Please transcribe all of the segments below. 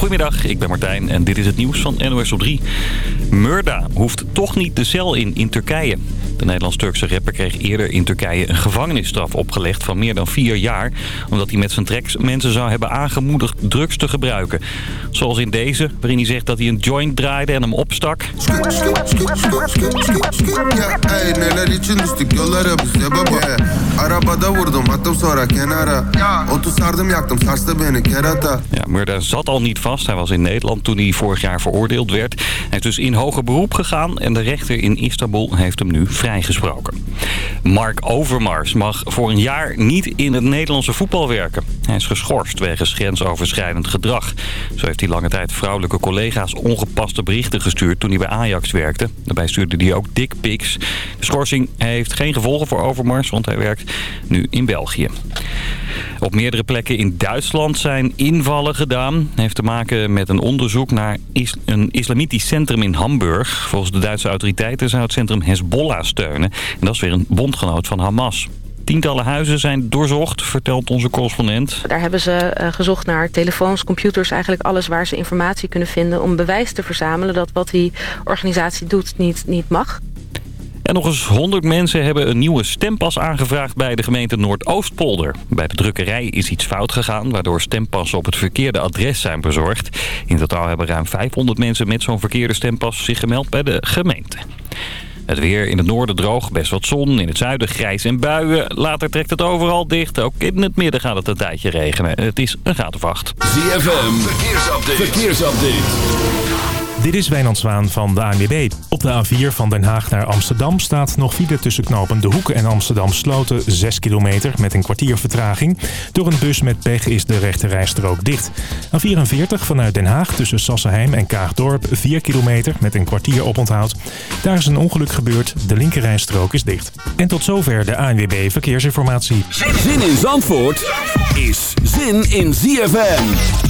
Goedemiddag, ik ben Martijn en dit is het nieuws van NOS op 3. Murda hoeft toch niet de cel in in Turkije. De Nederlands-Turkse rapper kreeg eerder in Turkije een gevangenisstraf opgelegd van meer dan vier jaar. Omdat hij met zijn tracks mensen zou hebben aangemoedigd drugs te gebruiken. Zoals in deze, waarin hij zegt dat hij een joint draaide en hem opstak. Ja, Murda zat al niet vast. Hij was in Nederland toen hij vorig jaar veroordeeld werd. Hij is dus in hoger beroep gegaan en de rechter in Istanbul heeft hem nu vrijgesproken. Mark Overmars mag voor een jaar niet in het Nederlandse voetbal werken. Hij is geschorst wegens grensoverschrijdend gedrag. Zo heeft hij lange tijd vrouwelijke collega's ongepaste berichten gestuurd toen hij bij Ajax werkte. Daarbij stuurde hij ook dickpics. De schorsing heeft geen gevolgen voor Overmars, want hij werkt nu in België. Op meerdere plekken in Duitsland zijn invallen gedaan. heeft te maken met een onderzoek naar een islamitisch centrum in Hamburg. Volgens de Duitse autoriteiten zou het centrum Hezbollah steunen. En dat is weer een bondgenoot van Hamas. Tientallen huizen zijn doorzocht, vertelt onze correspondent. Daar hebben ze eh, gezocht naar telefoons, computers, eigenlijk alles waar ze informatie kunnen vinden... om bewijs te verzamelen dat wat die organisatie doet niet, niet mag. En nog eens 100 mensen hebben een nieuwe stempas aangevraagd bij de gemeente Noordoostpolder. Bij de drukkerij is iets fout gegaan, waardoor stempassen op het verkeerde adres zijn bezorgd. In totaal hebben ruim 500 mensen met zo'n verkeerde stempas zich gemeld bij de gemeente. Het weer in het noorden droog, best wat zon. In het zuiden grijs en buien. Later trekt het overal dicht. Ook in het midden gaat het een tijdje regenen. Het is een graad. ZFM, verkeersupdate. verkeersupdate. Dit is Wijnand Zwaan van de ANWB. Op de A4 van Den Haag naar Amsterdam staat nog file tussen knopen De Hoek en Amsterdam Sloten 6 kilometer met een kwartier vertraging. Door een bus met pech is de rechte rijstrook dicht. A44 vanuit Den Haag tussen Sassenheim en Kaagdorp 4 kilometer met een kwartier oponthoud. Daar is een ongeluk gebeurd, de linkerrijstrook is dicht. En tot zover de ANWB Verkeersinformatie. Zin in Zandvoort is zin in ZFM.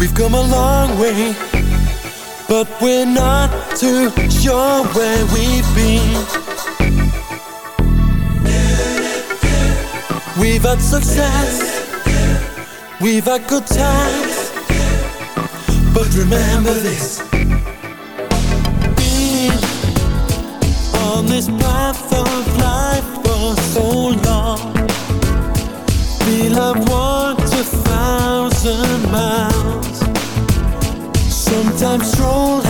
We've come a long way, but we're not too sure where we've been. We've had success, we've had good times, but remember this. been on this path of life for so long, we love. Sometimes strolling.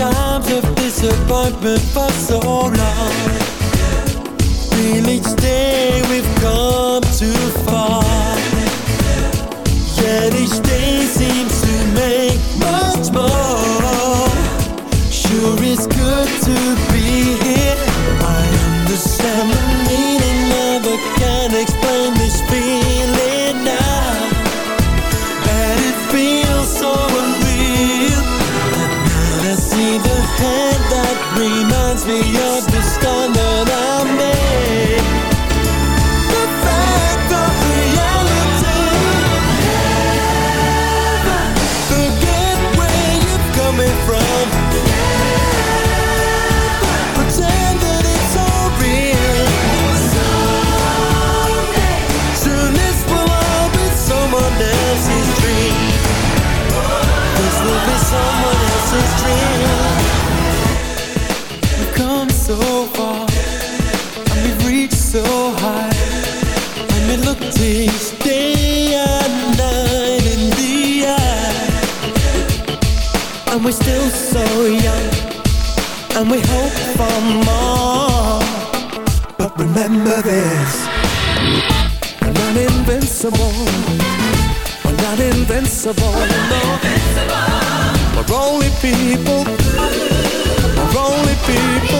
times of disappointment for so long. Feel each invincible. We're not invincible. We're only people. We're only people.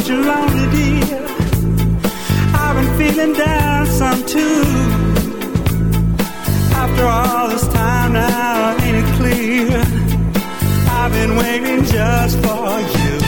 such a lonely deal. I've been feeling down some too. After all this time now, ain't it clear? I've been waiting just for you.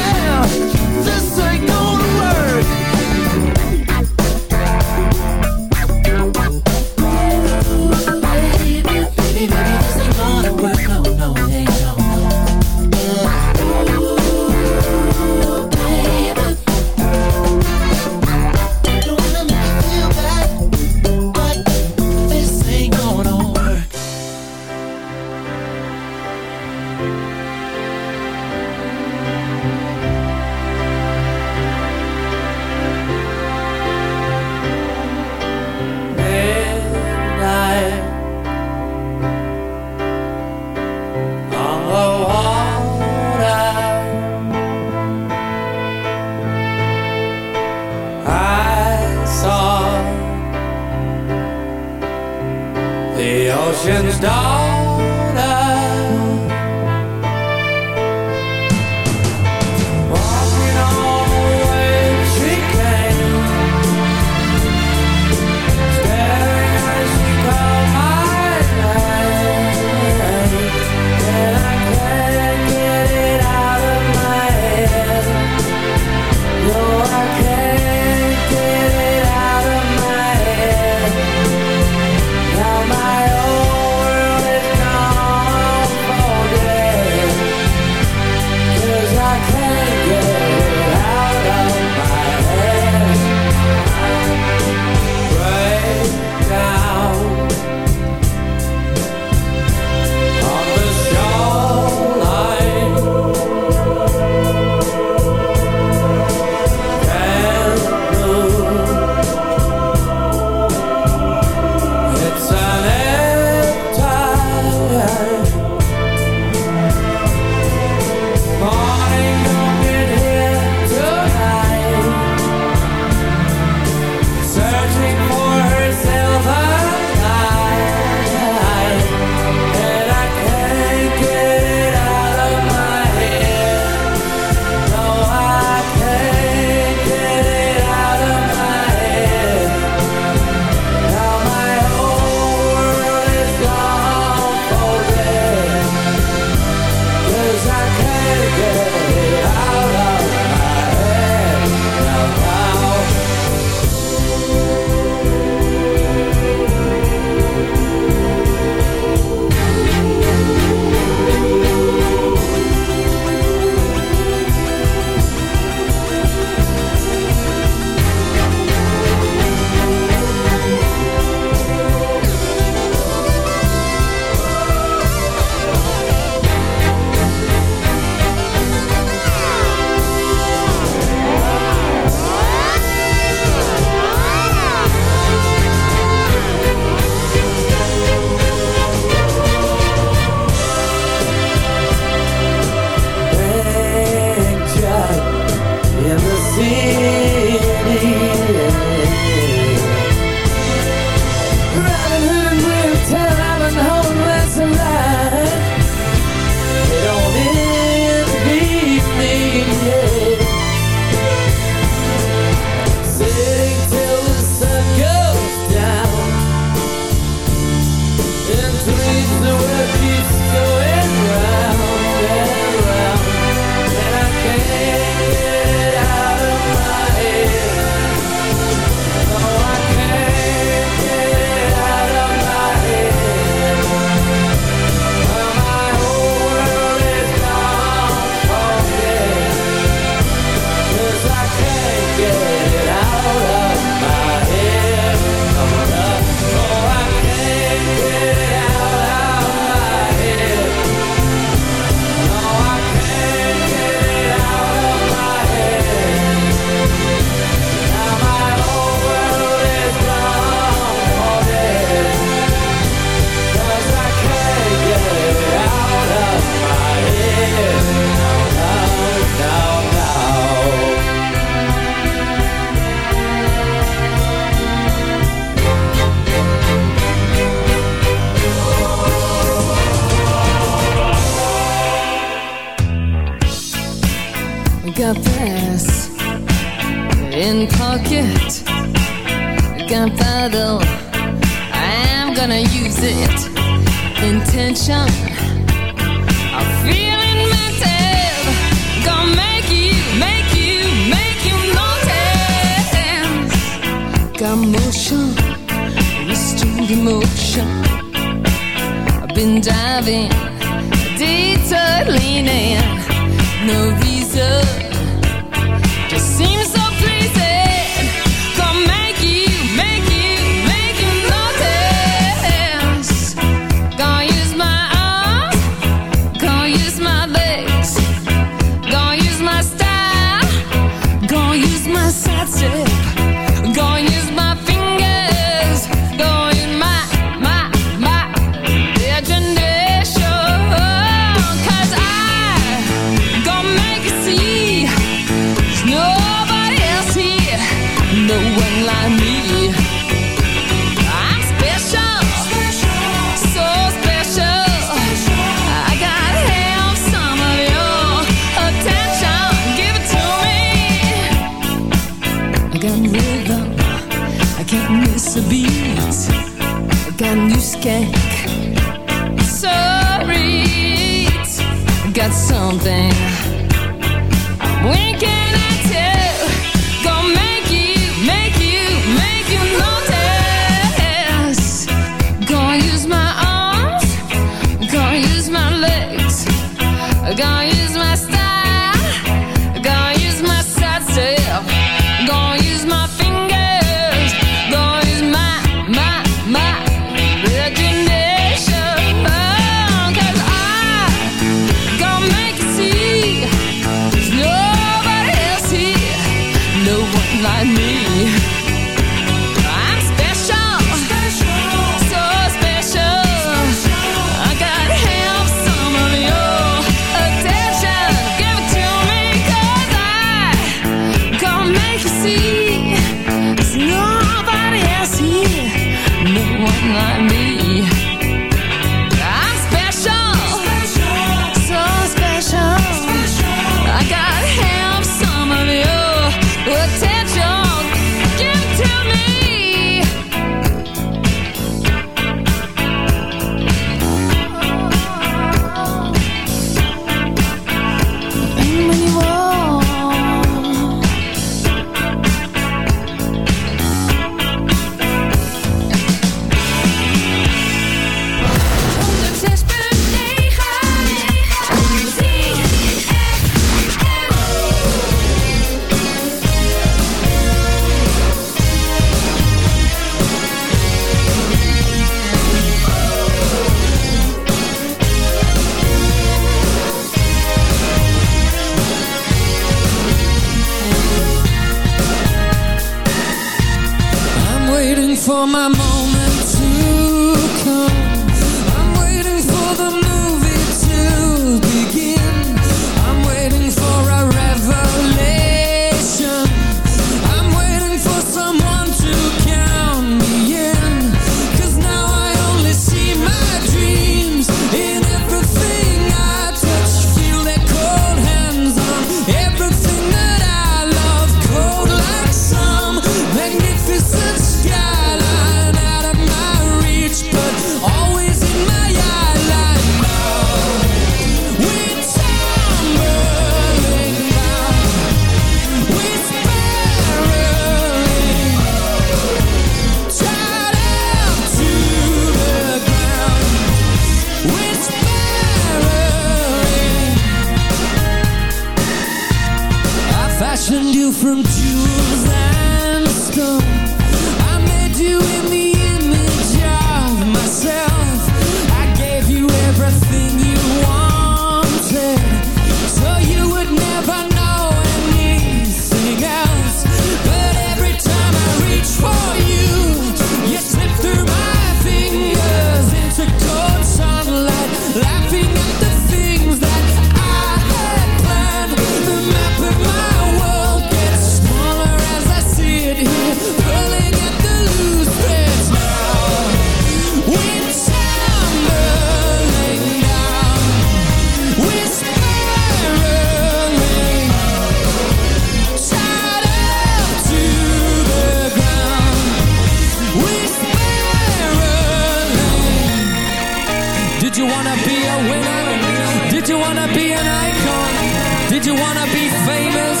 you wanna be famous?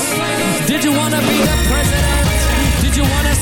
Did you wanna be the president? Did you wanna